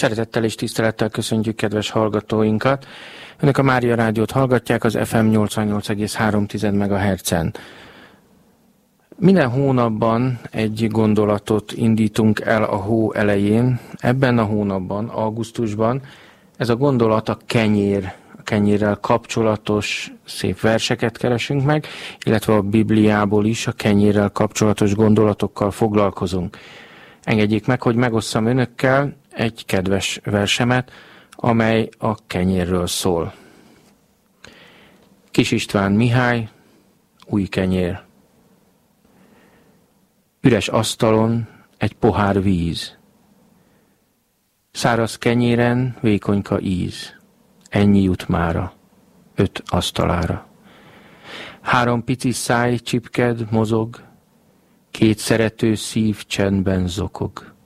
Szeretettel és tisztelettel köszöntjük kedves hallgatóinkat. Önök a Mária Rádiót hallgatják az FM 88,3 MHz-en. Minden hónapban egy gondolatot indítunk el a hó elején. Ebben a hónapban, augusztusban, ez a gondolat a kenyér, a kenyérrel kapcsolatos szép verseket keresünk meg, illetve a Bibliából is a kenyérrel kapcsolatos gondolatokkal foglalkozunk. Engedjék meg, hogy megosszam önökkel egy kedves versemet, amely a kenyérről szól. Kis István Mihály, új kenyér. Üres asztalon egy pohár víz. Száraz kenyéren vékonyka íz. Ennyi jut mára, öt asztalára. Három pici száj csipked, mozog, két szerető szív csendben zokog.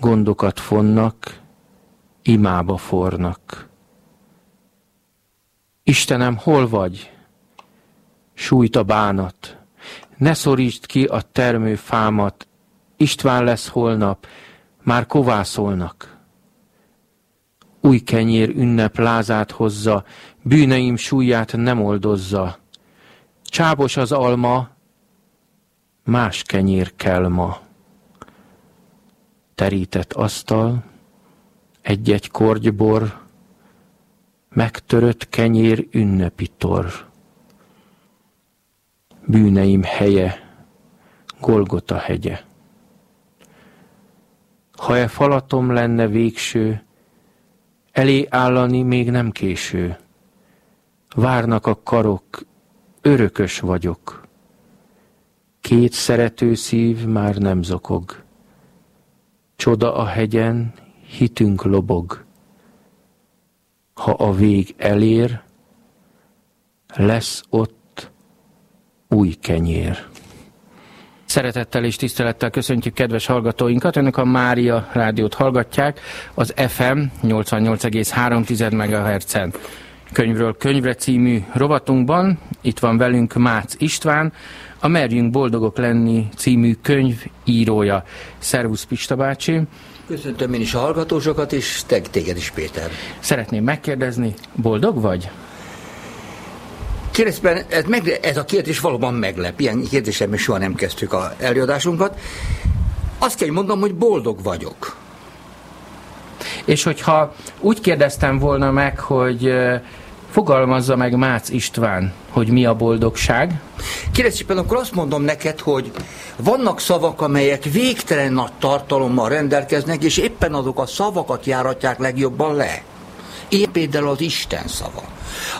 Gondokat fonnak, imába fornak. Istenem, hol vagy? Sújt a bánat, ne szorítsd ki a termő fámat, István lesz holnap, már kovászolnak. Új kenyér ünnep lázát hozza, bűneim súlyát nem oldozza. Csábos az alma, más kenyér kell ma. Terített asztal, egy-egy korgybor, megtörött kenyér ünnepi tor. Bűneim helye, Golgota hegye. Ha e falatom lenne végső, elé állani még nem késő. Várnak a karok, örökös vagyok. Két szerető szív már nem zokog. Csoda a hegyen, hitünk lobog. Ha a vég elér, lesz ott új kenyér. Szeretettel és tisztelettel köszöntjük kedves hallgatóinkat. Önök a Mária rádiót hallgatják az FM 88,3 MHz-en. Könyvről könyvre című rovatunkban. Itt van velünk Mácz István, a Merjünk boldogok lenni című könyv írója. Szervusz Pista bácsi! Köszöntöm én is a hallgatósokat, és te, téged is, Péter. Szeretném megkérdezni, boldog vagy? Kérdezben, ez, meg, ez a kérdés valóban meglep. Ilyen kérdésem még soha nem kezdtük a előadásunkat. Azt kell, hogy mondom, hogy boldog vagyok. És hogyha úgy kérdeztem volna meg, hogy fogalmazza meg Mácz István, hogy mi a boldogság? Kérdezésben akkor azt mondom neked, hogy vannak szavak, amelyek végtelen nagy tartalommal rendelkeznek, és éppen azok a szavakat járatják legjobban le. Ilyen például az Isten szava.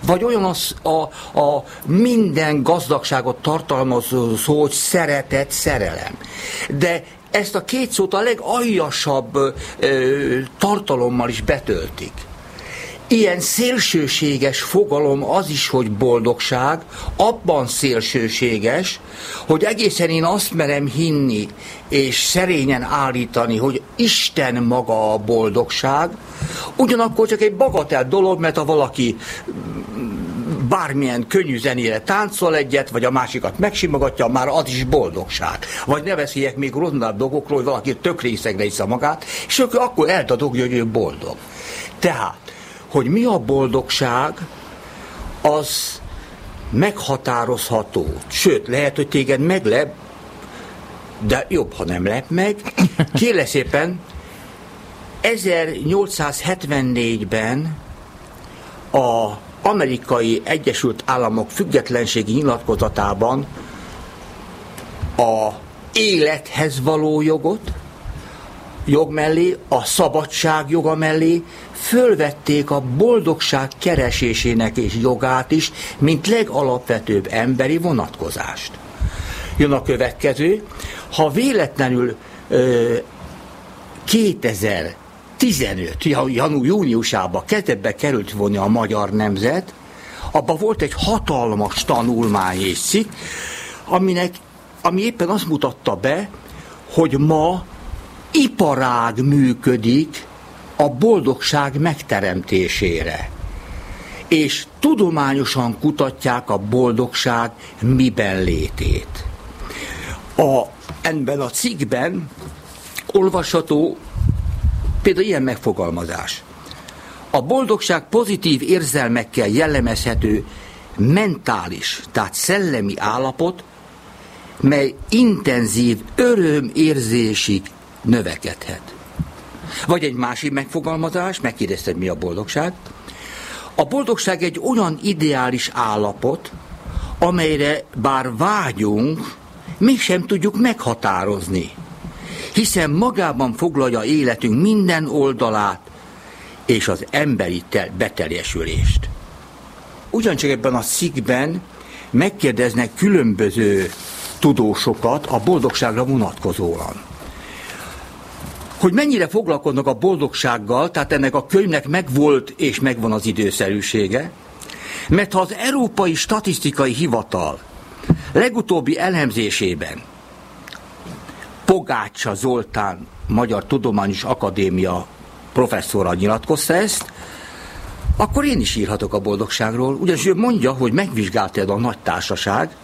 Vagy olyan az a, a minden gazdagságot tartalmazó szó, hogy szeretet, szerelem. De ezt a két szót a legaljasabb ö, tartalommal is betöltik. Ilyen szélsőséges fogalom az is, hogy boldogság, abban szélsőséges, hogy egészen én azt merem hinni, és szerényen állítani, hogy Isten maga a boldogság, ugyanakkor csak egy bagatel dolog, mert ha valaki bármilyen könnyű zenére táncol egyet, vagy a másikat megsimogatja, már az is boldogság. Vagy ne beszéljek még rosszabb dolgokról, hogy valaki tök részegre iszza magát, és akkor eltadogja, hogy ő boldog. Tehát, hogy mi a boldogság, az meghatározható. Sőt, lehet, hogy téged meglep, de jobb, ha nem lep meg. Kérle szépen, 1874-ben a amerikai Egyesült Államok függetlenségi nyilatkozatában a élethez való jogot, jog mellé, a szabadság joga mellé fölvették a boldogság keresésének és jogát is, mint legalapvetőbb emberi vonatkozást. Jön a következő, ha véletlenül ö, 2015. Janu, júniusában kezdetbe került volna a magyar nemzet, abban volt egy hatalmas tanulmány és cikk, aminek, ami éppen azt mutatta be, hogy ma iparág működik a boldogság megteremtésére. És tudományosan kutatják a boldogság miben létét. A, ebben a cikkben olvasható Például ilyen megfogalmazás. A boldogság pozitív érzelmekkel jellemezhető mentális, tehát szellemi állapot, mely intenzív örömérzésig növekedhet. Vagy egy másik megfogalmazás, megkérdezted, mi a boldogság. A boldogság egy olyan ideális állapot, amelyre bár vágyunk, mégsem tudjuk meghatározni, hiszen magában foglalja életünk minden oldalát és az emberi beteljesülést. Ugyancsak ebben a szikben megkérdeznek különböző tudósokat a boldogságra vonatkozóan. Hogy mennyire foglalkoznak a boldogsággal, tehát ennek a könyvnek megvolt és megvan az időszerűsége, mert ha az Európai Statisztikai Hivatal legutóbbi elemzésében Pogácsa Zoltán Magyar Tudományos Akadémia professzora nyilatkozta ezt, akkor én is írhatok a boldogságról, ugyanis ő mondja, hogy megvizsgálta a nagy társaság,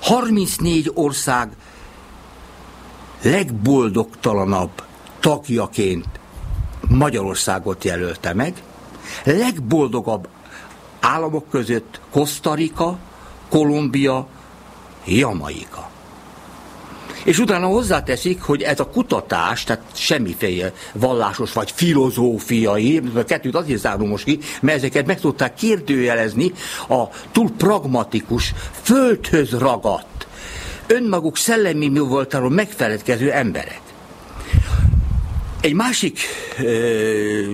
34 ország legboldogtalanabb tagjaként Magyarországot jelölte meg, legboldogabb államok között Costa Rica, Kolumbia, Jamaika. És utána hozzáteszik, hogy ez a kutatás, tehát semmiféle vallásos vagy filozófiai, a kettőt azért zárom most ki, mert ezeket meg tudták kérdőjelezni a túl pragmatikus, földhöz ragadt, önmaguk szellemi mi voltáról megfeledkező emberek. Egy másik ö,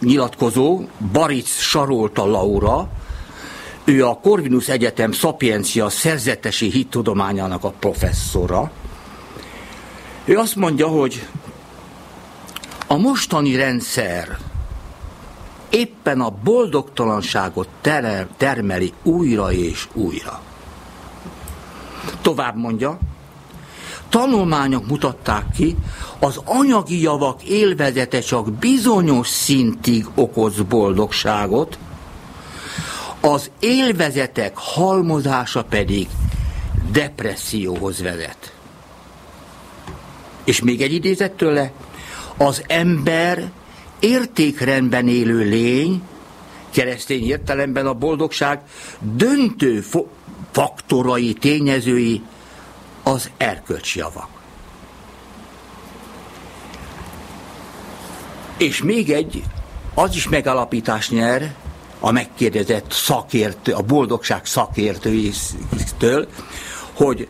nyilatkozó, Baric Sarolta Laura, ő a Corvinus Egyetem Szapiencia szerzetesi hittudományának a professzora. Ő azt mondja, hogy a mostani rendszer éppen a boldogtalanságot termeli újra és újra. Tovább mondja, tanulmányok mutatták ki, az anyagi javak élvezete csak bizonyos szintig okoz boldogságot, az élvezetek halmozása pedig depresszióhoz vezet. És még egy idézet tőle, az ember értékrendben élő lény, keresztény értelemben a boldogság döntő faktorai, tényezői az erkölcsi javak. És még egy, az is megalapítás nyer a megkérdezett szakértő, a boldogság szakértőitől, hogy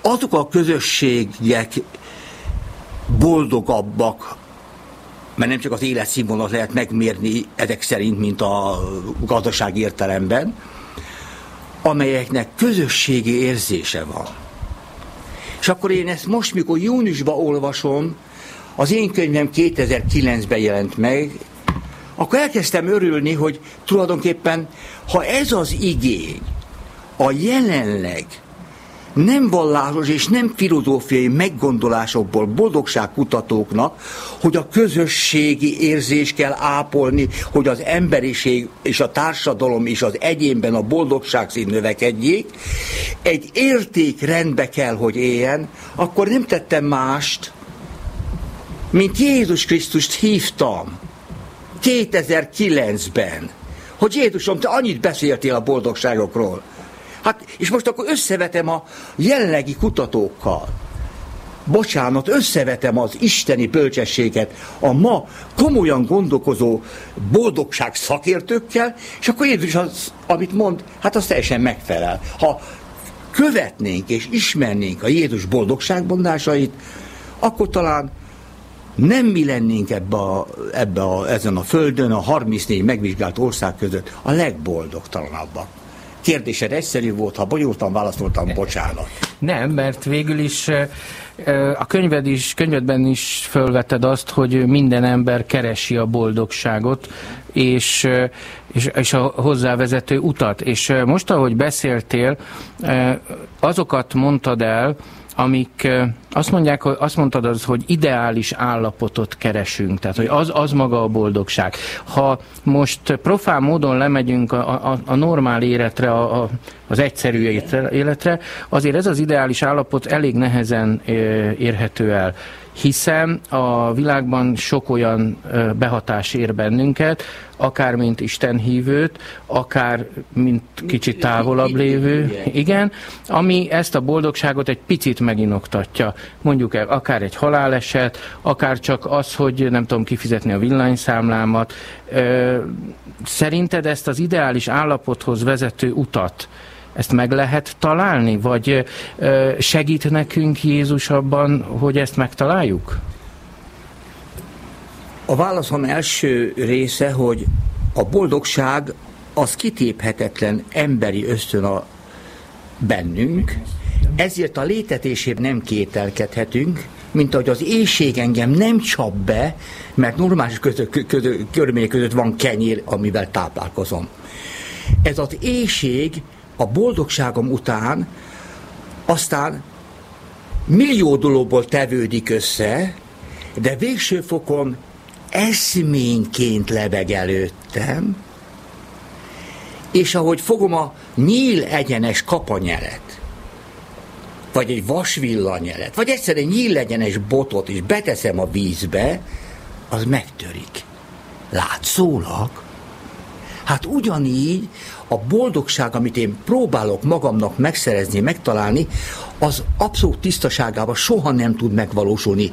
azok a közösségek boldogabbak, mert nem csak az életszínvonalat lehet megmérni ezek szerint, mint a gazdasági értelemben, amelyeknek közösségi érzése van. És akkor én ezt most, mikor júniusban olvasom, az én könyvem 2009-ben jelent meg, akkor elkezdtem örülni, hogy tulajdonképpen, ha ez az igény a jelenleg nem vallásos és nem filozófiai meggondolásokból boldogságkutatóknak, hogy a közösségi érzés kell ápolni, hogy az emberiség és a társadalom és az egyénben a boldogság szín növekedjék, egy értékrendbe kell, hogy éljen, akkor nem tettem mást, mint Jézus Krisztust hívtam 2009-ben, hogy Jézusom, te annyit beszéltél a boldogságokról. Hát, és most akkor összevetem a jelenlegi kutatókkal. Bocsánat, összevetem az isteni bölcsességet a ma komolyan gondolkozó boldogság szakértőkkel, és akkor Jézus az, amit mond, hát az teljesen megfelel. Ha követnénk és ismernénk a Jézus boldogságmondásait, akkor talán nem mi lennénk ebbe a, ebbe a, ezen a földön, a 34 megvizsgált ország között a legboldogtalanabbak. Kérdésed egyszerű volt, ha bonyolultan válaszoltam, bocsánat. Nem, mert végül is a könyved is, könyvedben is fölveted azt, hogy minden ember keresi a boldogságot, és, és, és a hozzávezető utat. És most, ahogy beszéltél, azokat mondtad el, amik azt mondják, hogy azt mondtad az, hogy ideális állapotot keresünk, tehát hogy az, az maga a boldogság. Ha most profán módon lemegyünk a, a, a normál életre, a, a, az egyszerű életre, azért ez az ideális állapot elég nehezen érhető el. Hiszen a világban sok olyan behatás ér bennünket, akár mint Isten hívőt, akár mint kicsit távolabb lévő, igen, ami ezt a boldogságot egy picit meginoktatja. Mondjuk akár egy haláleset, akár csak az, hogy nem tudom kifizetni a villanyszámlámat. Szerinted ezt az ideális állapothoz vezető utat ezt meg lehet találni, vagy segít nekünk Jézus abban, hogy ezt megtaláljuk? A válaszom első része, hogy a boldogság az kitéphetetlen emberi ösztön a bennünk, ezért a létetésében nem kételkedhetünk, mint ahogy az éjség engem nem csap be, mert normális körülmények között van kenyér, amivel táplálkozom. Ez az éjség a boldogságom után aztán millió dologból tevődik össze, de végső fokon eszményként lebeg előttem, és ahogy fogom a nyíl egyenes kapanyelet, vagy egy vasvillanyelet, vagy egyszerűen nyíl egyenes botot is beteszem a vízbe, az megtörik. Látszólag? Hát ugyanígy a boldogság, amit én próbálok magamnak megszerezni, megtalálni, az abszolút tisztaságában soha nem tud megvalósulni.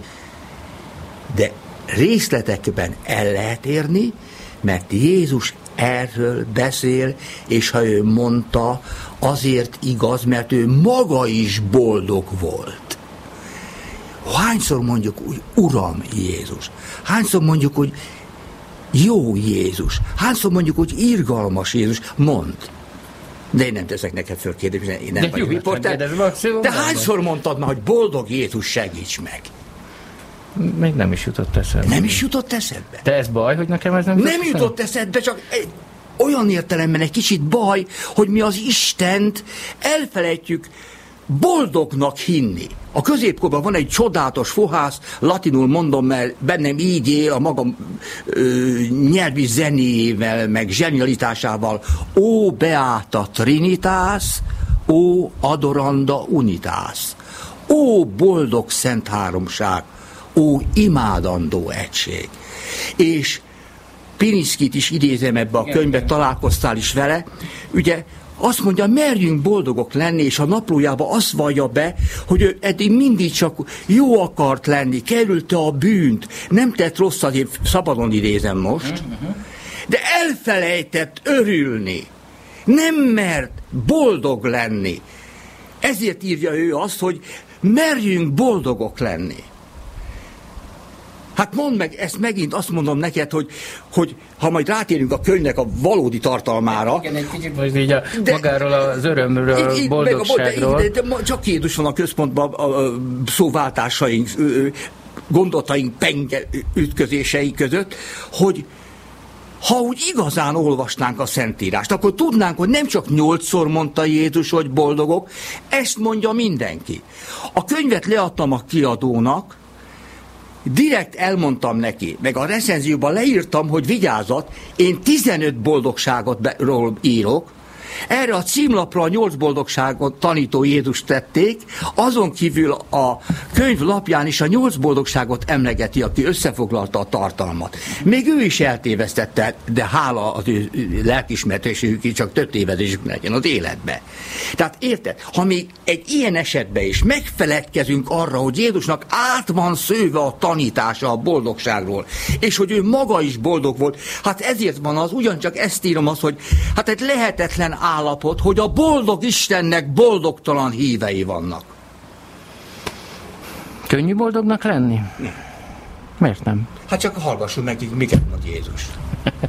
De részletekben el lehet érni, mert Jézus erről beszél, és ha ő mondta, azért igaz, mert ő maga is boldog volt. Hányszor mondjuk úgy, Uram Jézus? Hányszor mondjuk, hogy jó Jézus? Hányszor mondjuk, hogy irgalmas Jézus? Mond. De én nem teszek neked föl kérdést, én nem de vagyok riporter. De hányszor mondtad már, hogy boldog Jézus segíts meg? Még nem is jutott eszedbe. Nem is jutott eszedbe? De ez baj, hogy nekem ez nem jutott Nem jutott eszedbe, csak egy, olyan értelemben egy kicsit baj, hogy mi az Istent elfelejtjük boldognak hinni. A középkorban van egy csodálatos fohász, latinul mondom, mert bennem így él a magam ö, nyelvi zenével, meg zsenialitásával. Ó beata trinitas, ó adoranda unitas. Ó boldog szent háromság, ó imádandó egység. És Piniszkit is idézem ebbe a könyvbe, találkoztál is vele, ugye azt mondja, merjünk boldogok lenni, és a naplójába azt vallja be, hogy ő eddig mindig csak jó akart lenni, kerülte a bűnt, nem tett rosszat, én szabadon idézem most, de elfelejtett örülni, nem mert boldog lenni. Ezért írja ő azt, hogy merjünk boldogok lenni. Hát mondd meg, ezt megint azt mondom neked, hogy, hogy ha majd rátérünk a könyvnek a valódi tartalmára. Igen, egy kicsit most így a, de, magáról az örömről, így, boldogságról. De, de, de, csak Jézus van a központban a, a szóváltásaink, gondolataink penge ütközései között, hogy ha úgy igazán olvasnánk a Szentírást, akkor tudnánk, hogy nem csak nyolcszor mondta Jézus, hogy boldogok, ezt mondja mindenki. A könyvet leadtam a kiadónak, direkt elmondtam neki, meg a recenzióban leírtam, hogy vigyázat, én 15 boldogságot írok, erre a címlapra a nyolc boldogságot tanító Jézus tették, azon kívül a könyv lapján is a nyolc boldogságot emlegeti, aki összefoglalta a tartalmat. Még ő is eltévesztette, de hála az ő lelkismertésük, csak több tévedésük legyen az életbe. Tehát érted, ha még egy ilyen esetben is megfeledkezünk arra, hogy Jézusnak át van szőve a tanítása a boldogságról, és hogy ő maga is boldog volt, hát ezért van az, ugyancsak ezt írom az, hogy hát egy lehetetlen állapot, hogy a boldog Istennek boldogtalan hívei vannak. Könnyű boldognak lenni? Nem. Miért nem? Hát csak hallgassuk meg, miket mond Jézus.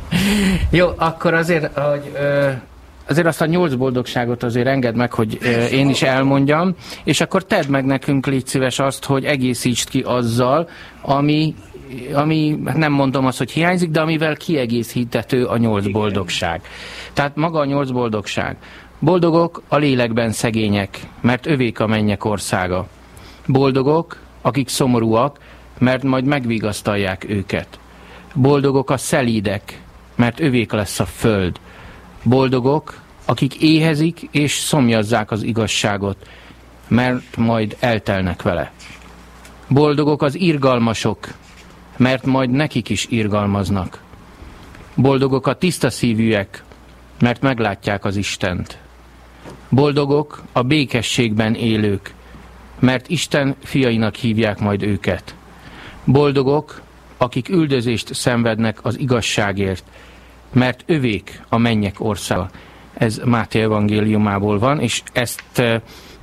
Jó, akkor azért, hogy azért azt a nyolc boldogságot azért engedd meg, hogy én is elmondjam, és akkor tedd meg nekünk, légy szíves azt, hogy egészítsd ki azzal, ami, ami nem mondom azt, hogy hiányzik, de amivel kiegészíthető a nyolc boldogság. Tehát maga a nyolc boldogság. Boldogok a lélekben szegények, mert övék a mennyek országa. Boldogok, akik szomorúak, mert majd megvigasztalják őket. Boldogok a szelídek, mert övék lesz a föld. Boldogok, akik éhezik és szomjazzák az igazságot, mert majd eltelnek vele. Boldogok az irgalmasok, mert majd nekik is irgalmaznak. Boldogok a tiszta szívűek, mert meglátják az Istent. Boldogok a békességben élők, mert Isten fiainak hívják majd őket. Boldogok, akik üldözést szenvednek az igazságért, mert övék a mennyek országa. Ez Máté evangéliumából van, és ezt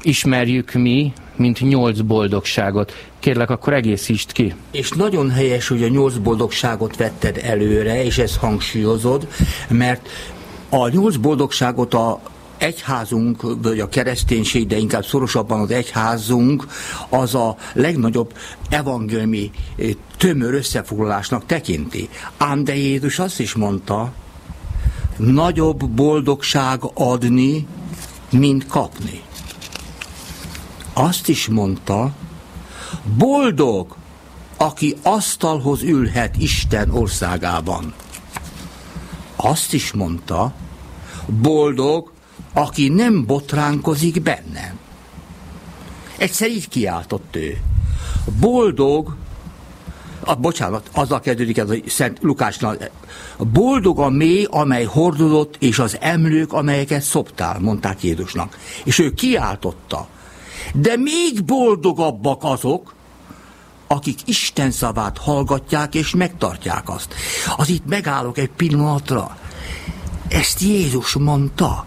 ismerjük mi, mint nyolc boldogságot. Kérlek, akkor egészítsd ki. És nagyon helyes, hogy a nyolc boldogságot vetted előre, és ezt hangsúlyozod, mert a nyolc boldogságot a egyházunk, vagy a kereszténység, de inkább szorosabban az egyházunk, az a legnagyobb evangéliumi eh, tömör összefoglalásnak tekinti. Ám de Jézus azt is mondta, nagyobb boldogság adni, mint kapni. Azt is mondta, boldog, aki asztalhoz ülhet Isten országában. Azt is mondta, boldog, aki nem botránkozik bennem. Egyszer így kiáltott ő. Boldog, a, bocsánat, azzal kezdődik ez a Szent Lukásnál. Boldog a mély, amely hordozott, és az emlők, amelyeket szoptál, mondták Jézusnak. És ő kiáltotta. De még boldogabbak azok, akik Isten szavát hallgatják és megtartják azt. Az itt megállok egy pillanatra. Ezt Jézus mondta.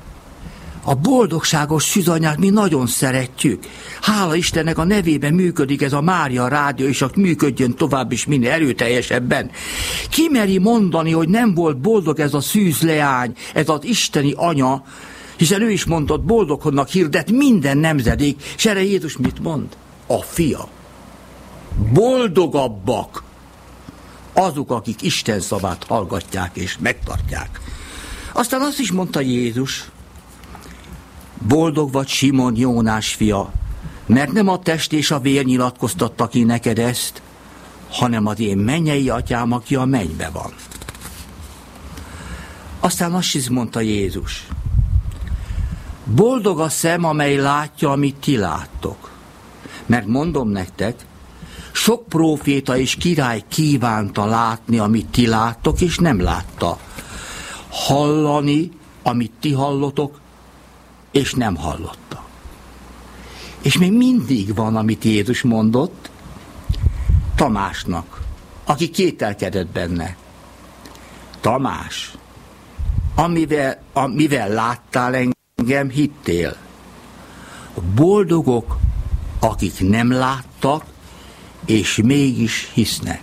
A boldogságos szüzanyát mi nagyon szeretjük. Hála Istennek a nevében működik ez a Mária rádió, és csak működjön tovább is minél erőteljesebben. Ki meri mondani, hogy nem volt boldog ez a szűz ez az isteni anya, hiszen ő is mondott, boldoghodnak hirdet minden nemzedék, és erre Jézus mit mond? A fia. Boldogabbak azok, akik Isten szavát hallgatják és megtartják. Aztán azt is mondta Jézus, Boldog vagy Simon Jónás fia, mert nem a test és a vér nyilatkoztatta ki neked ezt, hanem az én mennyei atyám, aki a mennybe van. Aztán azt is mondta Jézus, boldog a szem, amely látja, amit ti láttok. Mert mondom nektek, sok próféta és király kívánta látni, amit ti láttok, és nem látta. Hallani, amit ti hallotok, és nem hallotta. És még mindig van, amit Jézus mondott Tamásnak, aki kételkedett benne. Tamás, amivel, amivel láttál engem, hittél. Boldogok, akik nem láttak, és mégis hisznek.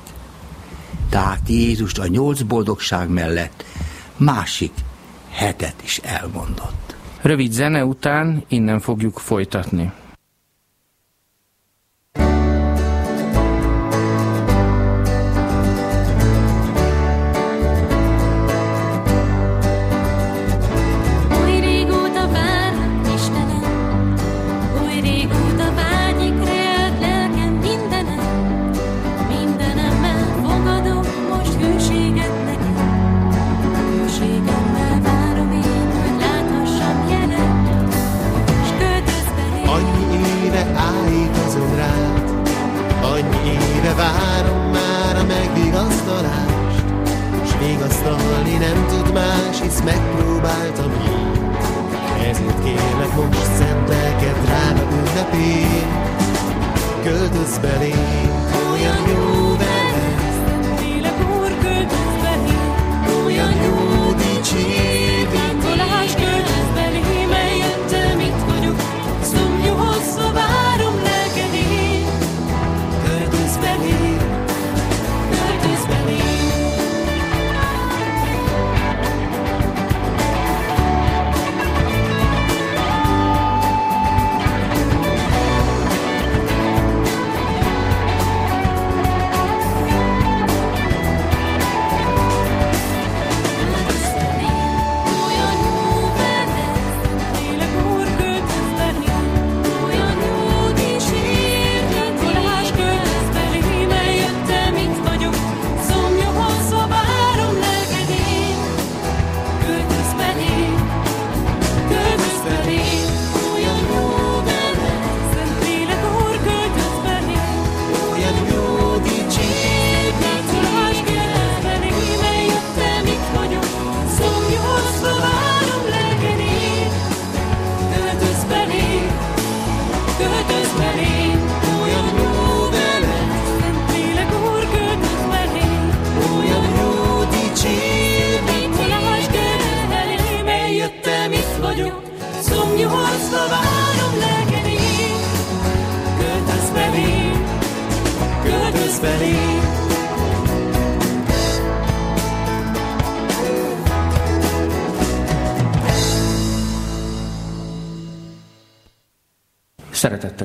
Tehát Jézus a nyolc boldogság mellett másik hetet is elmondott. Rövid zene után innen fogjuk folytatni.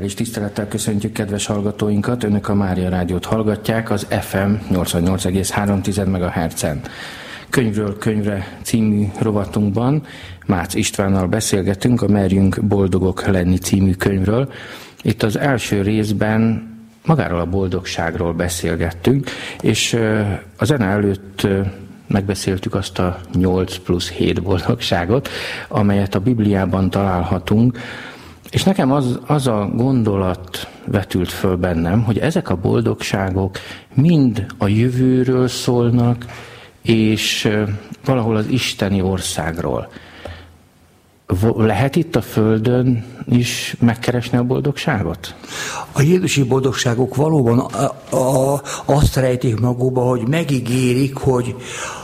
És tisztelettel köszöntjük kedves hallgatóinkat. Önök a Mária Rádiót hallgatják az FM 88,3 MHz-en. Könyvről könyvre című rovatunkban Mácz Istvánnal beszélgetünk a Merjünk boldogok lenni című könyvről. Itt az első részben magáról a boldogságról beszélgettünk, és a zene előtt megbeszéltük azt a 8 plusz 7 boldogságot, amelyet a Bibliában találhatunk, és nekem az, az a gondolat vetült föl bennem, hogy ezek a boldogságok mind a jövőről szólnak, és valahol az isteni országról. Lehet itt a Földön is megkeresni a boldogságot? A Jézusi boldogságok valóban a, a, azt rejtik magukba, hogy megígérik, hogy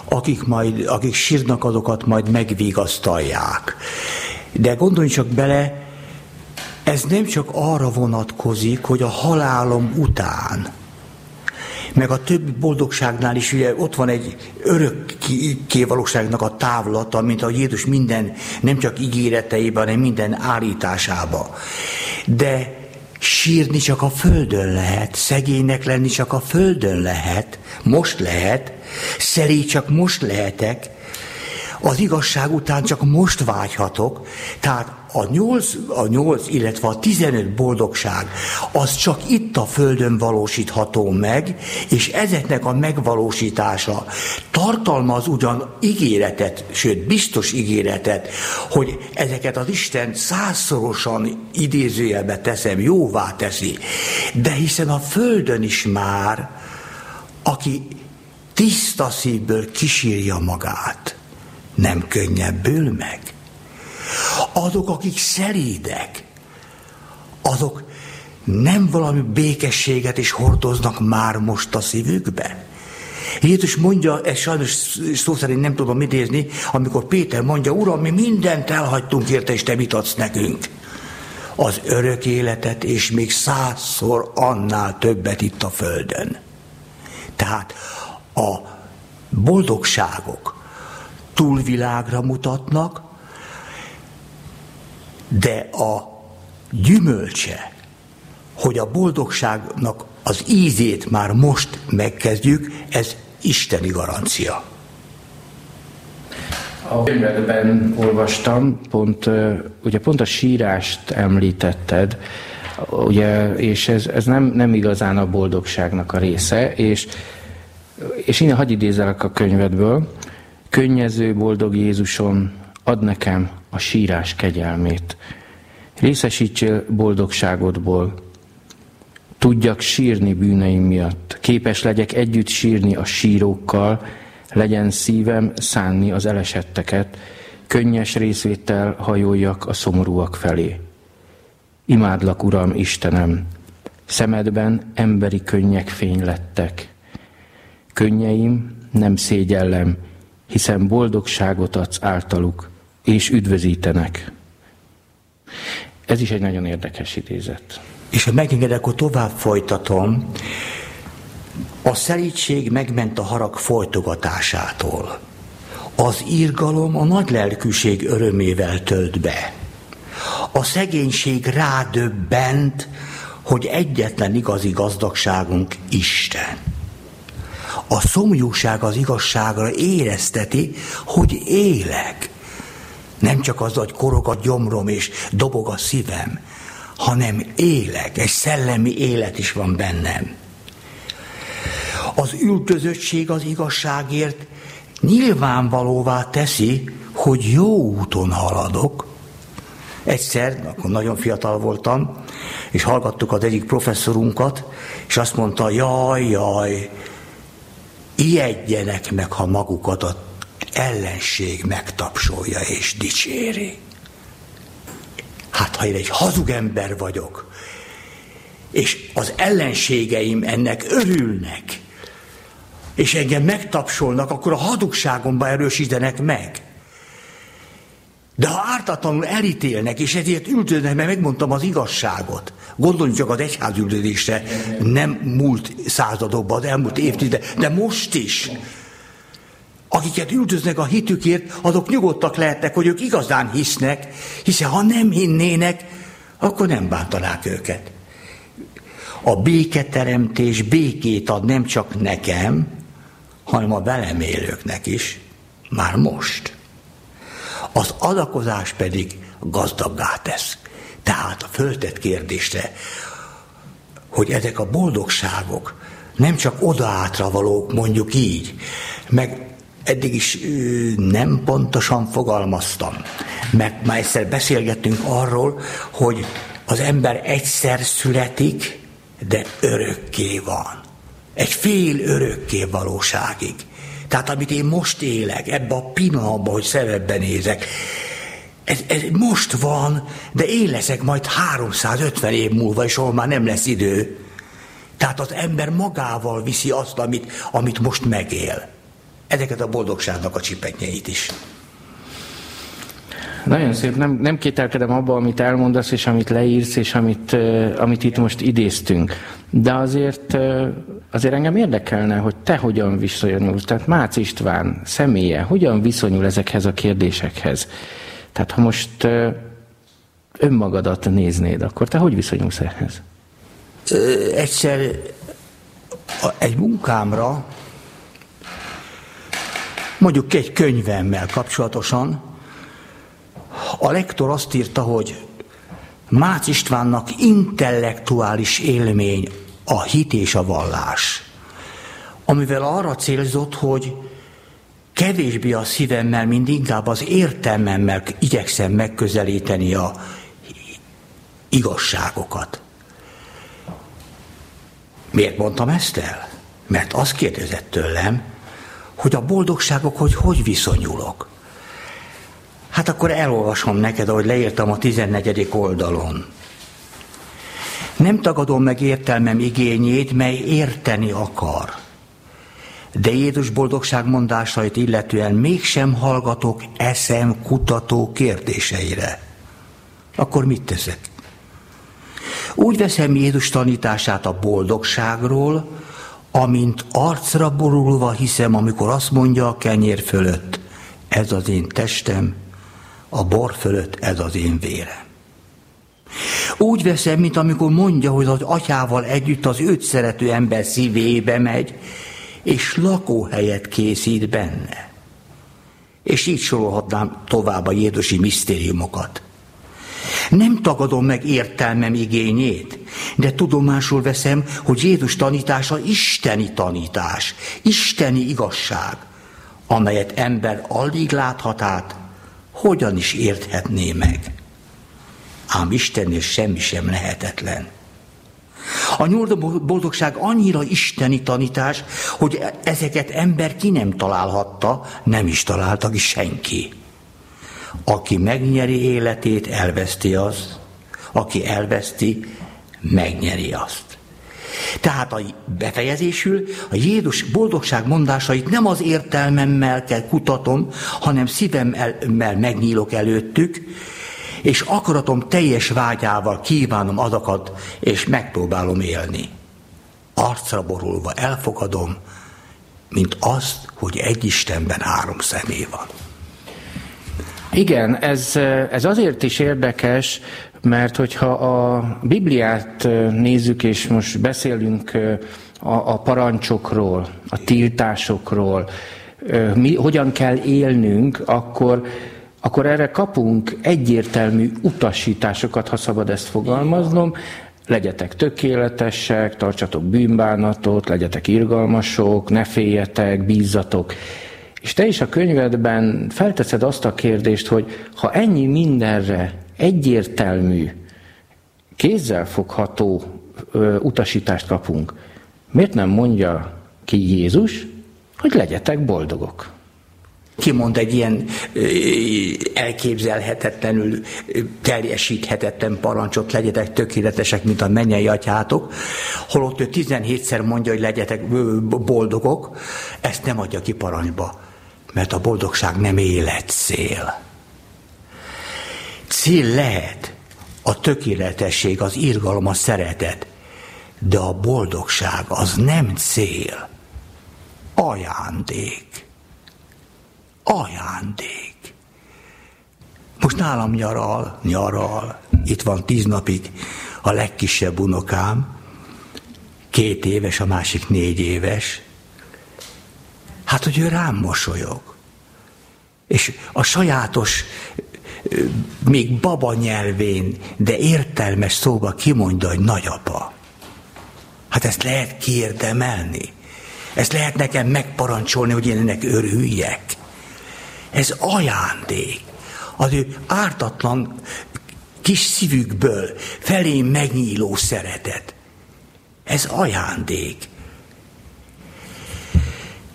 akik, majd, akik sírnak, azokat majd megvigasztalják. De gondolj csak bele, ez nem csak arra vonatkozik, hogy a halálom után, meg a többi boldogságnál is ugye ott van egy örökké valóságnak a távlata, mint a Jézus minden, nem csak ígéreteiben, hanem minden állításába. De sírni csak a földön lehet, szegénynek lenni csak a földön lehet, most lehet, szerély csak most lehetek, az igazság után csak most vágyhatok, tehát a nyolc, a nyolc, illetve a tizenöt boldogság, az csak itt a Földön valósítható meg, és ezeknek a megvalósítása tartalmaz ugyan ígéretet, sőt biztos ígéretet, hogy ezeket az Isten százszorosan idézőjelbe teszem, jóvá teszi. De hiszen a Földön is már, aki tiszta szívből kísírja magát, nem könnyebbül meg. Azok, akik szerédek, azok nem valami békességet is hordoznak már most a szívükbe. Jézus mondja, ez sajnos szó szerint nem tudom idézni, amikor Péter mondja, Uram, mi mindent elhagytunk érte, és te mit adsz nekünk? Az örök életet, és még százszor annál többet itt a földön. Tehát a boldogságok túlvilágra mutatnak, de a gyümölcse, hogy a boldogságnak az ízét már most megkezdjük, ez isteni garancia. A könyvedben olvastam, pont, ugye pont a sírást említetted, ugye, és ez, ez nem, nem igazán a boldogságnak a része, és, és én hagyj idézelek a könyvedből, könnyező boldog Jézusom, ad nekem a sírás kegyelmét. Részesítsél boldogságodból. Tudjak sírni bűneim miatt. Képes legyek együtt sírni a sírókkal, legyen szívem szánni az elesetteket, könnyes részvétel hajoljak a szomorúak felé. Imádlak, Uram, Istenem, szemedben emberi könnyek fény lettek. Könnyeim nem szégyellem, hiszen boldogságot adsz általuk, és üdvözítenek. Ez is egy nagyon érdekes idézet. És ha megengedek, akkor tovább folytatom. A szerítség megment a harag folytogatásától. Az írgalom a nagy lelkűség örömével tölt be. A szegénység rádöbbent, hogy egyetlen igazi gazdagságunk Isten. A szomjúság az igazságra érezteti, hogy élek. Nem csak az, hogy korog a gyomrom és dobog a szívem, hanem élek, egy szellemi élet is van bennem. Az ültözöttség az igazságért nyilvánvalóvá teszi, hogy jó úton haladok. Egyszer, akkor nagyon fiatal voltam, és hallgattuk az egyik professzorunkat, és azt mondta, jaj, jaj, ijedjenek meg, ha magukat a ellenség megtapsolja és dicséri. Hát, ha én egy hazug ember vagyok, és az ellenségeim ennek örülnek, és engem megtapsolnak, akkor a hadugságomba erősítenek meg. De ha ártatlanul elítélnek, és ezért üldöznek, mert megmondtam az igazságot, gondoljunk csak az egyházüldözésre, nem múlt századokban, az elmúlt évtizedben, de most is. Akiket üldöznek a hitükért, azok nyugodtak lehetnek, hogy ők igazán hisznek, hiszen ha nem hinnének, akkor nem bántanák őket. A béketeremtés békét ad nem csak nekem, hanem a velem élőknek is, már most. Az adakozás pedig gazdaggá tesz. Tehát a föltett kérdésre, hogy ezek a boldogságok nem csak odaátra valók, mondjuk így, meg eddig is nem pontosan fogalmaztam, mert már egyszer beszélgettünk arról, hogy az ember egyszer születik, de örökké van. Egy fél örökké valóságig. Tehát amit én most élek, ebbe a pillanatban, hogy szemebben nézek, ez, ez most van, de én leszek majd 350 év múlva, és ahol már nem lesz idő. Tehát az ember magával viszi azt, amit, amit most megél. Ezeket a boldogságnak a csipetnyeit is. Nagyon szép, nem, nem kételkedem abba, amit elmondasz, és amit leírsz, és amit, amit itt most idéztünk. De azért, azért engem érdekelne, hogy te hogyan viszonyulsz, tehát Mácz István személye, hogyan viszonyul ezekhez a kérdésekhez. Tehát ha most önmagadat néznéd, akkor te hogy viszonyulsz ehhez? Ö, egyszer egy munkámra, mondjuk egy könyvemmel kapcsolatosan, a lektor azt írta, hogy Mácz Istvánnak intellektuális élmény a hit és a vallás, amivel arra célzott, hogy kevésbé a szívemmel, mint inkább az értelmemmel igyekszem megközelíteni a igazságokat. Miért mondtam ezt el? Mert azt kérdezett tőlem, hogy a boldogságok, hogy hogy viszonyulok. Hát akkor elolvasom neked, ahogy leírtam a 14. oldalon. Nem tagadom meg értelmem igényét, mely érteni akar. De Jézus boldogság mondásait illetően mégsem hallgatok eszem kutató kérdéseire. Akkor mit teszek? Úgy veszem Jézus tanítását a boldogságról, amint arcra borulva hiszem, amikor azt mondja a kenyér fölött, ez az én testem, a bor fölött ez az én vérem. Úgy veszem, mint amikor mondja, hogy az atyával együtt az őt szerető ember szívébe megy, és lakóhelyet készít benne. És így sorolhatnám tovább a jézusi misztériumokat. Nem tagadom meg értelmem igényét, de tudomásul veszem, hogy Jézus tanítása isteni tanítás, isteni igazság, amelyet ember alig láthat át, hogyan is érthetné meg? Ám Istennél semmi sem lehetetlen. A boldogság annyira isteni tanítás, hogy ezeket ember ki nem találhatta, nem is találta ki senki. Aki megnyeri életét, elveszti az, aki elveszti, megnyeri azt. Tehát a befejezésül a Jézus boldogság mondásait nem az értelmemmel kell kutatom, hanem szívemmel megnyílok előttük, és akaratom teljes vágyával kívánom azokat, és megpróbálom élni. Arcra borulva elfogadom, mint azt, hogy egy Istenben három személy van. Igen, ez, ez azért is érdekes, mert hogyha a Bibliát nézzük, és most beszélünk a, a parancsokról, a tiltásokról, mi, hogyan kell élnünk, akkor, akkor erre kapunk egyértelmű utasításokat, ha szabad ezt fogalmaznom, legyetek tökéletesek, tartsatok bűnbánatot, legyetek irgalmasok, ne féljetek, bízzatok. És te is a könyvedben felteszed azt a kérdést, hogy ha ennyi mindenre egyértelmű, kézzelfogható utasítást kapunk, miért nem mondja ki Jézus, hogy legyetek boldogok? Ki mond egy ilyen elképzelhetetlenül teljesíthetetlen parancsot, legyetek tökéletesek, mint a mennyei atyátok, holott ő 17-szer mondja, hogy legyetek boldogok, ezt nem adja ki parancsba, mert a boldogság nem életszél. Cél lehet a tökéletesség, az irgalom, a szeretet, de a boldogság az nem cél. Ajándék. Ajándék. Most nálam nyaral, nyaral, itt van tíz napig a legkisebb unokám, két éves, a másik négy éves. Hát, hogy ő rám mosolyog. És a sajátos, még baba nyelvén, de értelmes szóba kimondja, hogy nagyapa. Hát ezt lehet kiérdemelni. Ezt lehet nekem megparancsolni, hogy én ennek örüljek. Ez ajándék. Az ő ártatlan kis szívükből felé megnyíló szeretet. Ez ajándék.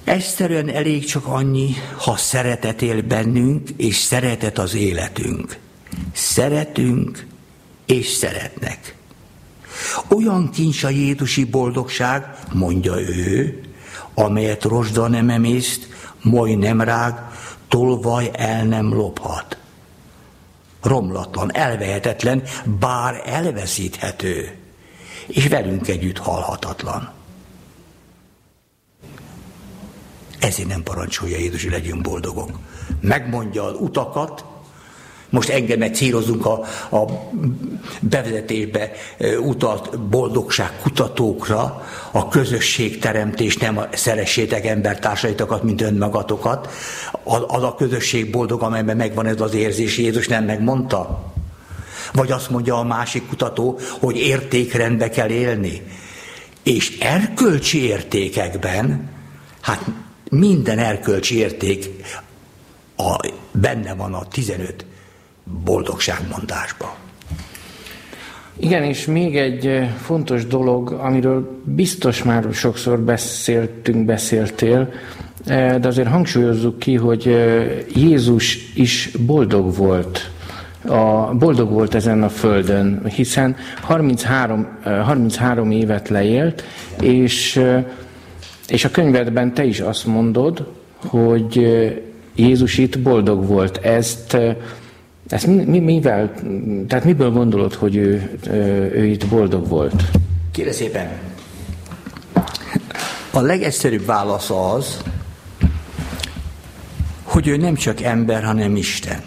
Egyszerűen elég csak annyi, ha szeretet él bennünk, és szeretet az életünk. Szeretünk, és szeretnek. Olyan kincs a Jézusi boldogság, mondja ő, amelyet rozsda nem emészt, moly nem rág, tolvaj el nem lophat. Romlatlan, elvehetetlen, bár elveszíthető, és velünk együtt halhatatlan. Ezért nem parancsolja Jézus, hogy legyünk boldogok. Megmondja az utakat, most engem célozunk a, a bevezetésbe utalt boldogság kutatókra, a közösségteremtés, nem szeressétek embertársaitokat, mint önmagatokat. Az a közösség boldog, amelyben megvan ez az érzés, Jézus nem megmondta. Vagy azt mondja a másik kutató, hogy értékrendbe kell élni. És erkölcsi értékekben, hát minden erkölcsi érték a, benne van a 15 boldogságmondásba. Igen, és még egy fontos dolog, amiről biztos már sokszor beszéltünk, beszéltél, de azért hangsúlyozzuk ki, hogy Jézus is boldog volt. A, boldog volt ezen a földön, hiszen 33, 33 évet leélt, és, és a könyvedben te is azt mondod, hogy Jézus itt boldog volt. Ezt ezt mi, mivel, tehát miből gondolod, hogy ő, ő itt boldog volt? Kérem szépen, a legegyszerűbb válasz az, hogy ő nem csak ember, hanem Isten.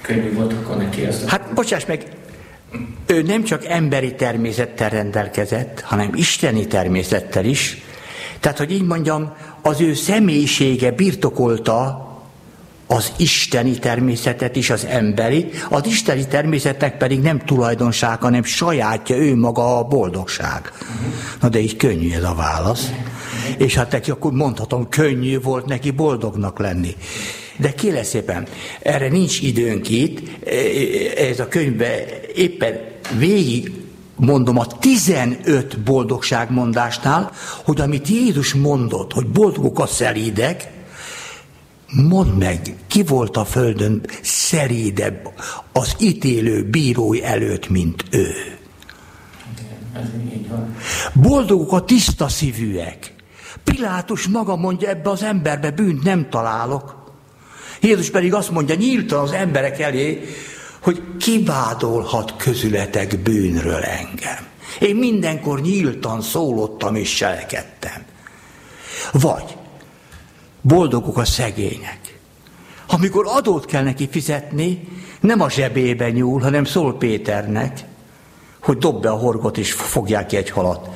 Könnyű volt akkor neki ezt? Hát bocsáss meg, ő nem csak emberi természettel rendelkezett, hanem isteni természettel is. Tehát, hogy így mondjam, az ő személyisége birtokolta az isteni természetet is, az emberi, az isteni természetnek pedig nem tulajdonság, hanem sajátja ő maga a boldogság. Na de így könnyű ez a válasz. És hát neki akkor mondhatom, könnyű volt neki boldognak lenni. De kérlek szépen, erre nincs időnk itt, ez a könyvbe éppen végig mondom a 15 boldogságmondásnál, hogy amit Jézus mondott, hogy boldogok a szelídek, Mondd meg, ki volt a földön szerédebb az ítélő bírói előtt, mint ő? Boldogok a tiszta szívűek. Pilátus maga mondja, ebbe az emberbe bűnt nem találok. Jézus pedig azt mondja nyíltan az emberek elé, hogy kivádolhat közületek bűnről engem. Én mindenkor nyíltan szólottam és cselekedtem. Vagy Boldogok a szegények. Amikor adót kell neki fizetni, nem a zsebébe nyúl, hanem szól Péternek, hogy dob be a horgot és fogják ki egy halat.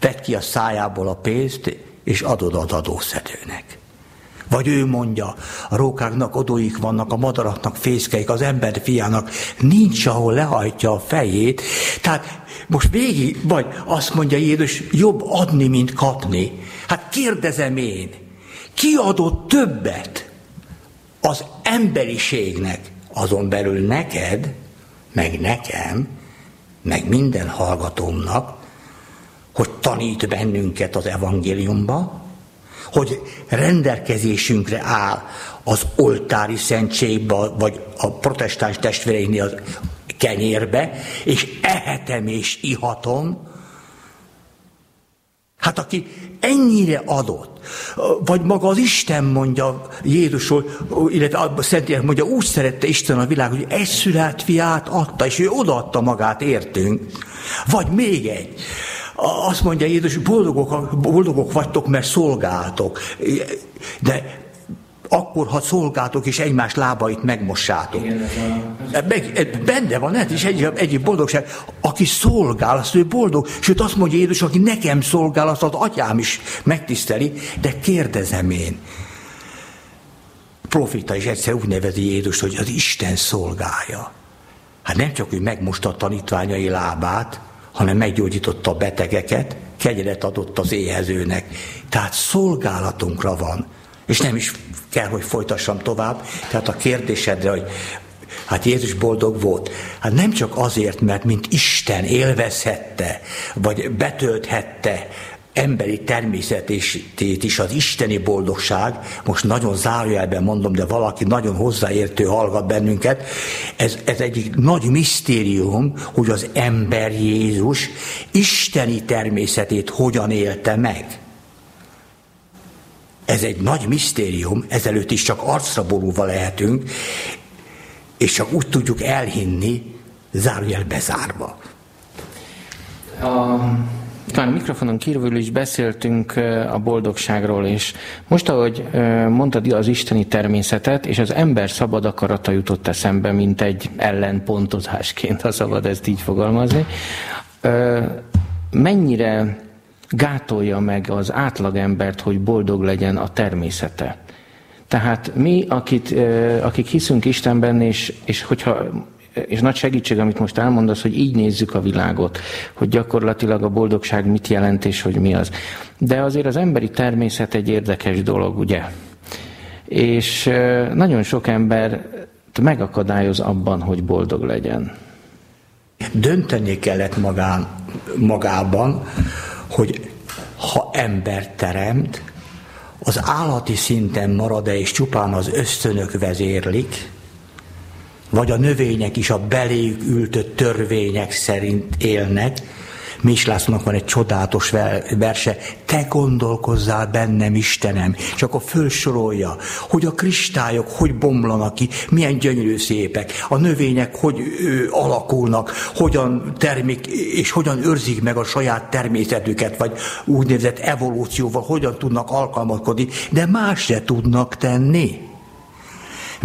Vedd ki a szájából a pénzt, és adod az adószedőnek. Vagy ő mondja, a rókáknak odóik vannak, a madaraknak fészkeik, az ember fiának nincs, ahol lehajtja a fejét. Tehát most végig, vagy azt mondja Jézus, jobb adni, mint kapni. Hát kérdezem én, ki adott többet az emberiségnek, azon belül neked, meg nekem, meg minden hallgatómnak, hogy tanít bennünket az evangéliumba, hogy rendelkezésünkre áll az oltári szentségbe, vagy a protestáns testvéreinél az kenyérbe, és ehetem és ihatom, Hát aki ennyire adott, vagy maga az Isten mondja Jézusról, illetve a Szentlélek mondja, úgy szerette Isten a világ, hogy egy szület fiát adta, és ő odaadta magát értünk. Vagy még egy, azt mondja Jézus, boldogok, boldogok vagytok, mert szolgáltok. De akkor, ha szolgáltok és egymás lábait megmossátok. Meg, benne van, ez is egy, egy boldogság. Aki szolgál, az ő boldog. Sőt, azt mondja Jézus, aki nekem szolgál, azt az atyám is megtiszteli. De kérdezem én, profita is egyszer úgy nevezi Jézus, hogy az Isten szolgálja. Hát nem csak, hogy megmosta a tanítványai lábát, hanem meggyógyította a betegeket, kegyeret adott az éhezőnek. Tehát szolgálatunkra van. És nem is kell, hogy folytassam tovább. Tehát a kérdésedre, hogy hát Jézus boldog volt. Hát nem csak azért, mert mint Isten élvezhette, vagy betölthette emberi természetét is az isteni boldogság, most nagyon zárójelben mondom, de valaki nagyon hozzáértő hallgat bennünket, ez, ez egyik nagy misztérium, hogy az ember Jézus isteni természetét hogyan élte meg. Ez egy nagy misztérium, ezelőtt is csak arcra borulva lehetünk, és csak úgy tudjuk elhinni, zárójel bezárva. A, talán a mikrofonon kívül is beszéltünk a boldogságról, és most, ahogy mondtad az isteni természetet, és az ember szabad akarata jutott eszembe, mint egy ellenpontozásként, ha szabad ezt így fogalmazni, mennyire gátolja meg az átlagembert, hogy boldog legyen a természete. Tehát mi, akit, akik hiszünk Istenben, és, és hogyha és nagy segítség, amit most elmondasz, hogy így nézzük a világot, hogy gyakorlatilag a boldogság mit jelent, és hogy mi az. De azért az emberi természet egy érdekes dolog, ugye? És nagyon sok ember megakadályoz abban, hogy boldog legyen. Dönteni kellett magán, magában, hogy ha ember teremt, az állati szinten marad-e és csupán az ösztönök vezérlik, vagy a növények is a beléjük ültött törvények szerint élnek, Mislásznak van egy csodálatos verse, te gondolkozzál bennem, Istenem, és akkor fölsorolja, hogy a kristályok hogy bomlanak ki, milyen gyönyörű szépek, a növények hogy ö, alakulnak, hogyan termik, és hogyan őrzik meg a saját természetüket, vagy úgynevezett evolúcióval, hogyan tudnak alkalmazkodni, de más se tudnak tenni.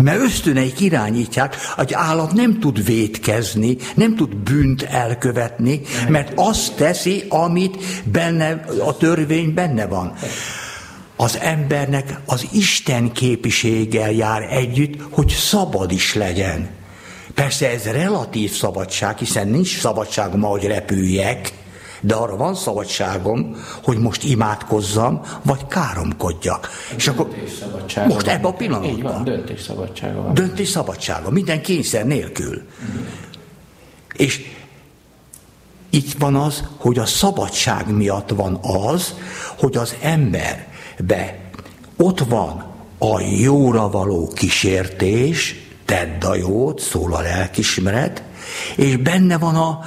Mert ösztöneik irányítják, hogy állat nem tud vétkezni, nem tud bűnt elkövetni, mert azt teszi, amit benne, a törvény benne van. Az embernek az Isten képiséggel jár együtt, hogy szabad is legyen. Persze ez relatív szabadság, hiszen nincs szabadságom, ahogy repüljek, de arra van szabadságom, hogy most imádkozzam, vagy káromkodjak. És akkor most ebben a pillanatban. Így van, döntés szabadsága van. Döntés szabadsága, minden kényszer nélkül. Mm. És itt van az, hogy a szabadság miatt van az, hogy az emberbe ott van a jóra való kísértés, tedd a jót, szól a lelkismeret, és benne van a,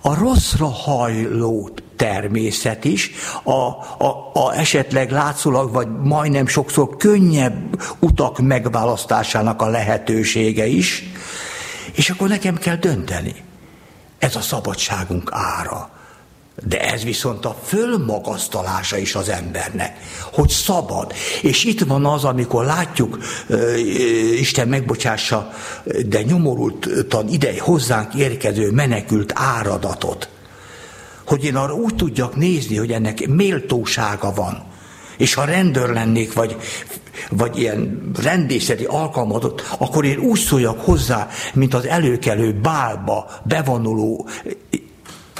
a rosszra hajló természet is, a, a, a esetleg látszólag, vagy majdnem sokszor könnyebb utak megválasztásának a lehetősége is, és akkor nekem kell dönteni. Ez a szabadságunk ára. De ez viszont a fölmagasztalása is az embernek, hogy szabad. És itt van az, amikor látjuk, Isten megbocsássa, de nyomorultan ide hozzánk érkező menekült áradatot, hogy én arra úgy tudjak nézni, hogy ennek méltósága van. És ha rendőr lennék, vagy, vagy ilyen rendészeti alkalmazott, akkor én úgy szóljak hozzá, mint az előkelő bálba bevonuló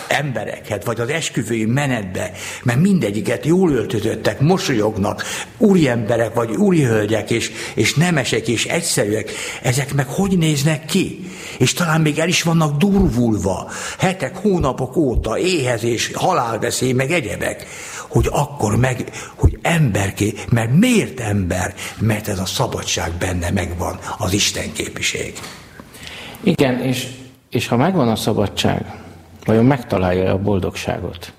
embereket, vagy az esküvői menetbe, mert mindegyiket jól öltözöttek, mosolyognak, úriemberek, vagy úrihölgyek, és, és nemesek, és egyszerűek, ezek meg hogy néznek ki? És talán még el is vannak durvulva, hetek, hónapok óta, éhezés, halálveszély, meg egyebek, hogy akkor meg, hogy emberké, mert miért ember? Mert ez a szabadság benne megvan, az Isten képiség. Igen, és, és ha megvan a szabadság, Vajon megtalálja a boldogságot?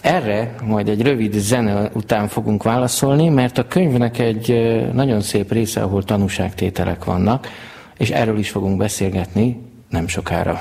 Erre majd egy rövid zene után fogunk válaszolni, mert a könyvnek egy nagyon szép része, ahol tanúságtételek vannak, és erről is fogunk beszélgetni nem sokára.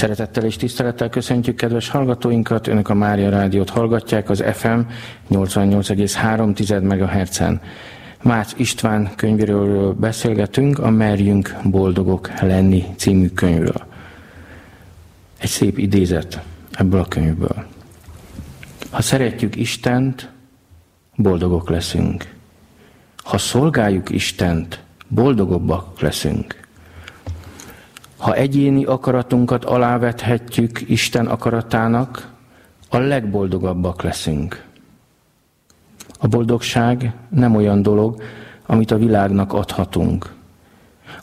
Szeretettel és tisztelettel köszöntjük kedves hallgatóinkat. Önök a Mária Rádiót hallgatják az FM 88,3 MHz-en. Mács István könyvéről beszélgetünk, a Merjünk boldogok lenni című könyvről. Egy szép idézet ebből a könyvből. Ha szeretjük Istent, boldogok leszünk. Ha szolgáljuk Istent, boldogabbak leszünk. Egyéni akaratunkat alávethetjük Isten akaratának, a legboldogabbak leszünk. A boldogság nem olyan dolog, amit a világnak adhatunk.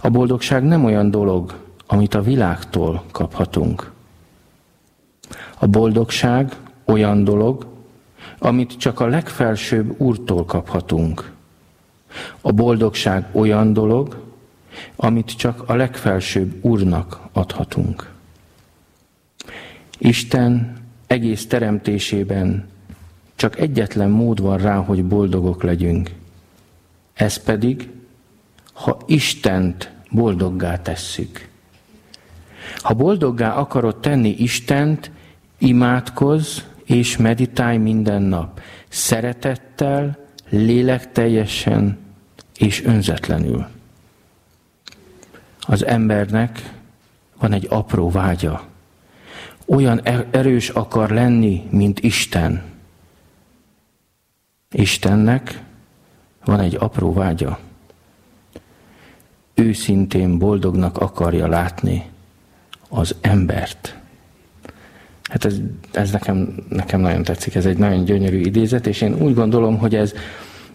A boldogság nem olyan dolog, amit a világtól kaphatunk. A boldogság olyan dolog, amit csak a legfelsőbb úrtól kaphatunk. A boldogság olyan dolog, amit csak a legfelsőbb Úrnak adhatunk. Isten egész teremtésében csak egyetlen mód van rá, hogy boldogok legyünk. Ez pedig, ha Istent boldoggá tesszük. Ha boldoggá akarod tenni Istent, imádkozz és meditálj minden nap. Szeretettel, lélekteljesen és önzetlenül. Az embernek van egy apró vágya. Olyan er-, erős akar lenni, mint Isten. Istennek van egy apró vágya. Őszintén boldognak akarja látni az embert. Hát ez, ez nekem, nekem nagyon tetszik, ez egy nagyon gyönyörű idézet, és én úgy gondolom, hogy ez,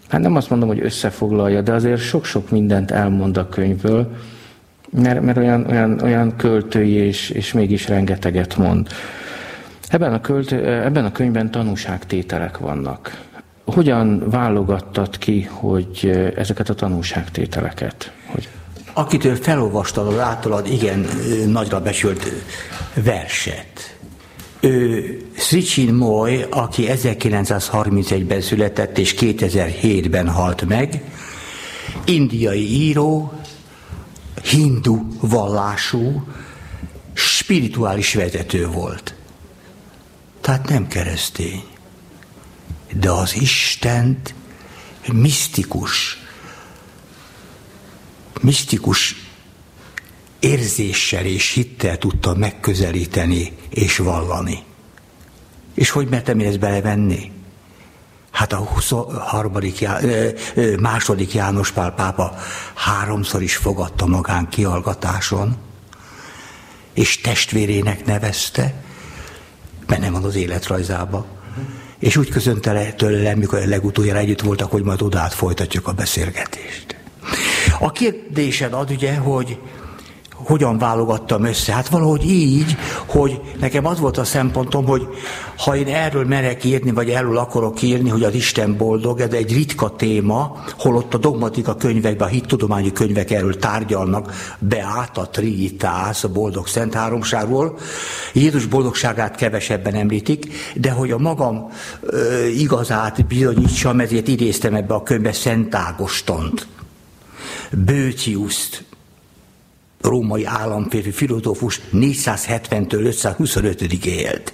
hát nem azt mondom, hogy összefoglalja, de azért sok-sok mindent elmond a könyvből, mert, mert olyan, olyan, olyan költői és, és mégis rengeteget mond. Ebben a, költő, ebben a könyvben tanúságtételek vannak. Hogyan válogattad ki, hogy ezeket a tanúságtételeket? Hogy... Akitől felolvastad az általad igen nagyra besült verset. Ő Szricsin Moy, aki 1931-ben született és 2007-ben halt meg, indiai író, hindu vallású, spirituális vezető volt. Tehát nem keresztény. De az Istent misztikus, misztikus érzéssel és hittel tudta megközelíteni és vallani. És hogy mertem én ezt belevenni? Hát a 23. Já, második János Pál pápa háromszor is fogadta magán kialgatáson, és testvérének nevezte, benne van az életrajzába. És úgy köszönte le tőle, mikor legutoljára együtt voltak, hogy majd odát folytatjuk a beszélgetést. A kérdésed ad ugye, hogy hogyan válogattam össze? Hát valahogy így, hogy nekem az volt a szempontom, hogy ha én erről merek írni, vagy erről akarok írni, hogy az Isten boldog, ez egy ritka téma, holott a dogmatika könyvekben, a hittudományi könyvek erről tárgyalnak, beát a Trinitász, a boldog Szent Háromságról. Jézus boldogságát kevesebben említik, de hogy a magam ö, igazát bizonyítsam, ezért idéztem ebbe a könyvbe Szent Ágostont, Bőciuszt, római államférfi filozófus 470-től 525-ig élt.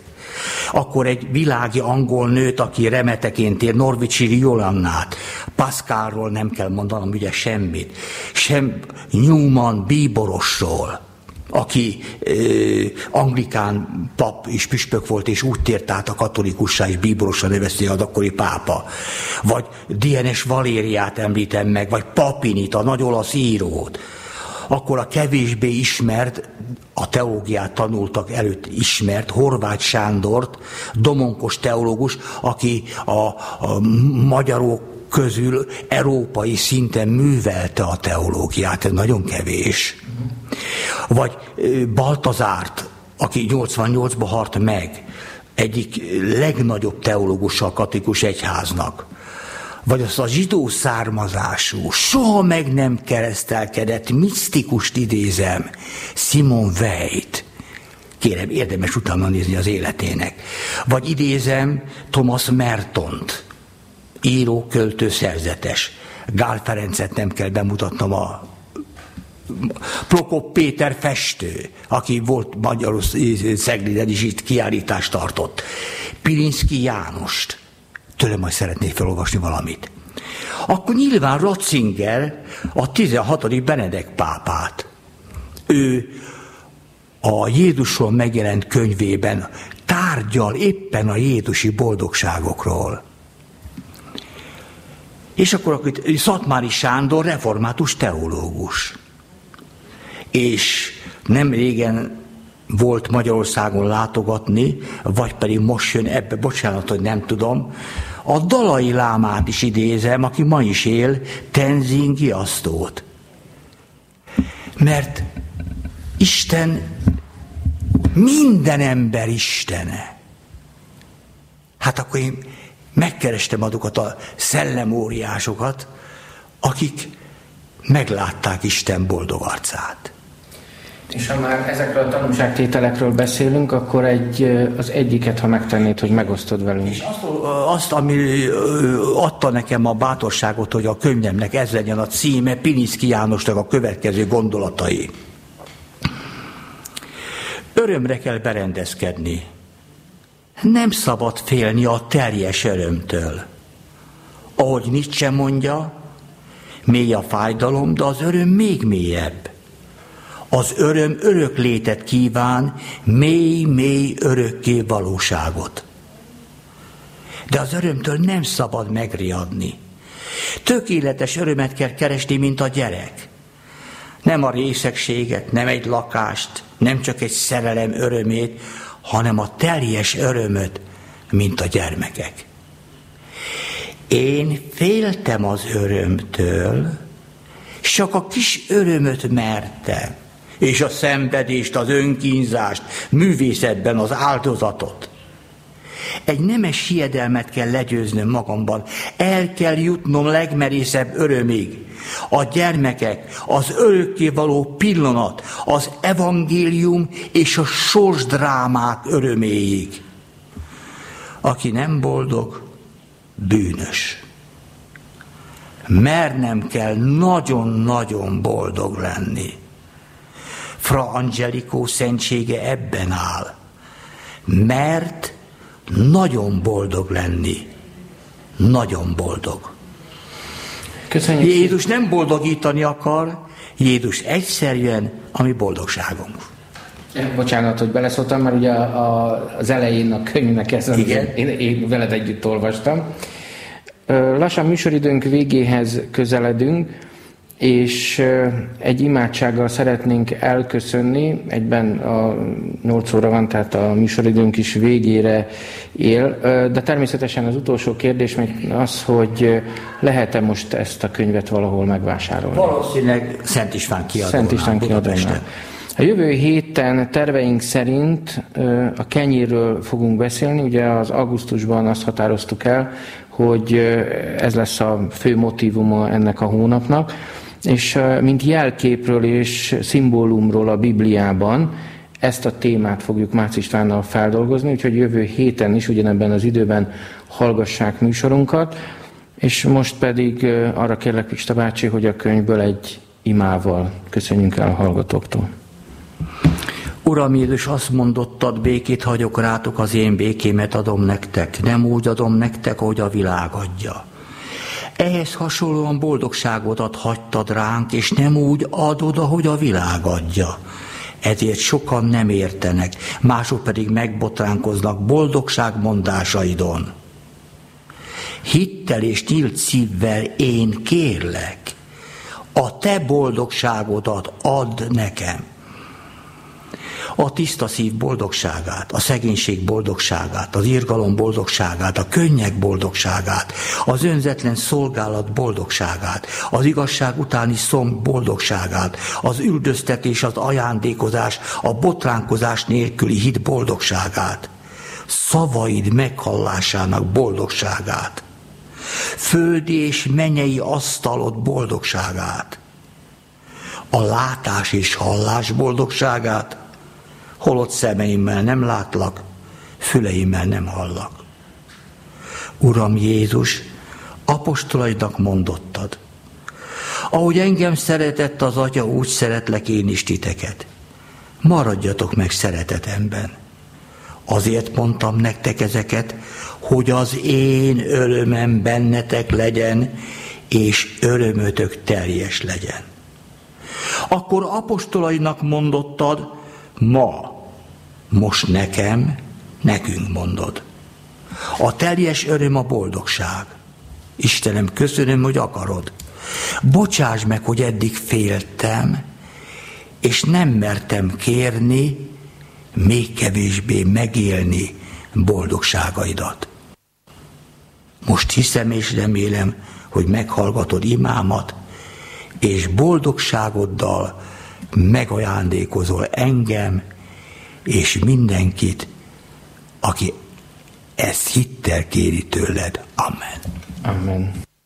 Akkor egy világi angol nőt, aki remeteként ér, Norvicsi Jolannát, Pascalról nem kell mondanom ugye semmit, sem Newman Bíborosról, aki ö, anglikán pap és püspök volt, és úgy tért át a katolikussá, és bíborosra nevezte az akkori pápa. Vagy Dienes Valériát említem meg, vagy Papinit, a nagy olasz írót akkor a kevésbé ismert, a teológiát tanultak előtt ismert Horváth Sándort, domonkos teológus, aki a, a magyarok közül európai szinten művelte a teológiát, ez nagyon kevés. Vagy Baltazárt, aki 88-ban halt meg, egyik legnagyobb teológusa a katikus egyháznak vagy az a zsidó származású, soha meg nem keresztelkedett, misztikust idézem, Simon Veit. Kérem, érdemes utána nézni az életének. Vagy idézem Thomas Mertont, író, költő, szerzetes. Gál Ferencet nem kell bemutatnom a Prokop Péter festő, aki volt magyarul Szegliden is itt kiállítást tartott. Pirinszki Jánost, tőle majd szeretnék felolvasni valamit. Akkor nyilván Ratzinger a 16. Benedek pápát. Ő a Jézusról megjelent könyvében tárgyal éppen a Jézusi boldogságokról. És akkor, akkor Szatmári Sándor református teológus. És nem régen volt Magyarországon látogatni, vagy pedig most jön ebbe, bocsánat, hogy nem tudom, a Dalai Lámát is idézem, aki ma is él, Tenzin Giasztót. Mert Isten minden ember Istene. Hát akkor én megkerestem azokat a szellemóriásokat, akik meglátták Isten boldog arcát. És ha már ezekről a tanulságtételekről beszélünk, akkor egy, az egyiket, ha megtennéd, hogy megosztod velünk. És azt, azt, ami adta nekem a bátorságot, hogy a könyvemnek ez legyen a címe, Piniszki Jánosnak a következő gondolatai. Örömre kell berendezkedni. Nem szabad félni a teljes örömtől. Ahogy Nietzsche mondja, mély a fájdalom, de az öröm még mélyebb. Az öröm örök létet kíván, mély-mély örökké valóságot. De az örömtől nem szabad megriadni. Tökéletes örömet kell keresni, mint a gyerek. Nem a részegséget, nem egy lakást, nem csak egy szerelem örömét, hanem a teljes örömöt, mint a gyermekek. Én féltem az örömtől, csak a kis örömöt mertem, és a szenvedést, az önkínzást, művészetben az áldozatot. Egy nemes hiedelmet kell legyőznöm magamban, el kell jutnom legmerészebb örömig. A gyermekek, az való pillanat, az evangélium és a sorsdrámák öröméig. Aki nem boldog, bűnös. Mernem kell nagyon-nagyon boldog lenni. Fra Angelico szentsége ebben áll. Mert nagyon boldog lenni. Nagyon boldog. Köszönjük. Jézus nem boldogítani akar, Jézus egyszerűen a mi boldogságunk. Bocsánat, hogy beleszóltam, mert ugye a, az elején a könyvnek ez Igen. Én, én veled együtt olvastam. Lassan műsoridőnk végéhez közeledünk és egy imádsággal szeretnénk elköszönni, egyben a 8 óra van, tehát a műsoridőnk is végére él, de természetesen az utolsó kérdés még az, hogy lehet-e most ezt a könyvet valahol megvásárolni? Valószínűleg Szent István kiadónál. Szent István kiadónál. A jövő héten terveink szerint a kenyérről fogunk beszélni, ugye az augusztusban azt határoztuk el, hogy ez lesz a fő motivuma ennek a hónapnak és mint jelképről és szimbólumról a Bibliában ezt a témát fogjuk Mács Istvánnal feldolgozni, úgyhogy jövő héten is ugyanebben az időben hallgassák műsorunkat, és most pedig arra kérlek Pista bácsi, hogy a könyvből egy imával köszönjünk el a hallgatóktól. Uram Jézus, azt mondottad, békét hagyok rátok, az én békémet adom nektek. Nem úgy adom nektek, ahogy a világ adja. Ehhez hasonlóan boldogságodat hagytad ránk, és nem úgy adod, ahogy a világ adja. Ezért sokan nem értenek, mások pedig megbotránkoznak boldogság mondásaidon. Hittel és nyílt szívvel én kérlek, a te boldogságodat add nekem a tiszta szív boldogságát, a szegénység boldogságát, az irgalom boldogságát, a könnyek boldogságát, az önzetlen szolgálat boldogságát, az igazság utáni szom boldogságát, az üldöztetés, az ajándékozás, a botránkozás nélküli hit boldogságát, szavaid meghallásának boldogságát, földi és menyei asztalod boldogságát, a látás és hallás boldogságát, holott szemeimmel nem látlak, füleimmel nem hallak. Uram Jézus, apostolainak mondottad, Ahogy engem szeretett az Atya, úgy szeretlek én is titeket. Maradjatok meg szeretetemben. Azért mondtam nektek ezeket, hogy az én örömem bennetek legyen, és örömötök teljes legyen. Akkor apostolainak mondottad, ma, most nekem, nekünk mondod. A teljes öröm a boldogság. Istenem, köszönöm, hogy akarod. Bocsáss meg, hogy eddig féltem, és nem mertem kérni, még kevésbé megélni boldogságaidat. Most hiszem és remélem, hogy meghallgatod imámat, és boldogságoddal megajándékozol engem, és mindenkit, aki ezt hittel kéri tőled. Amen. Amen.